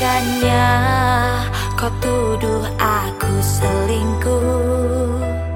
teganya kau tuduh aku selingkuh.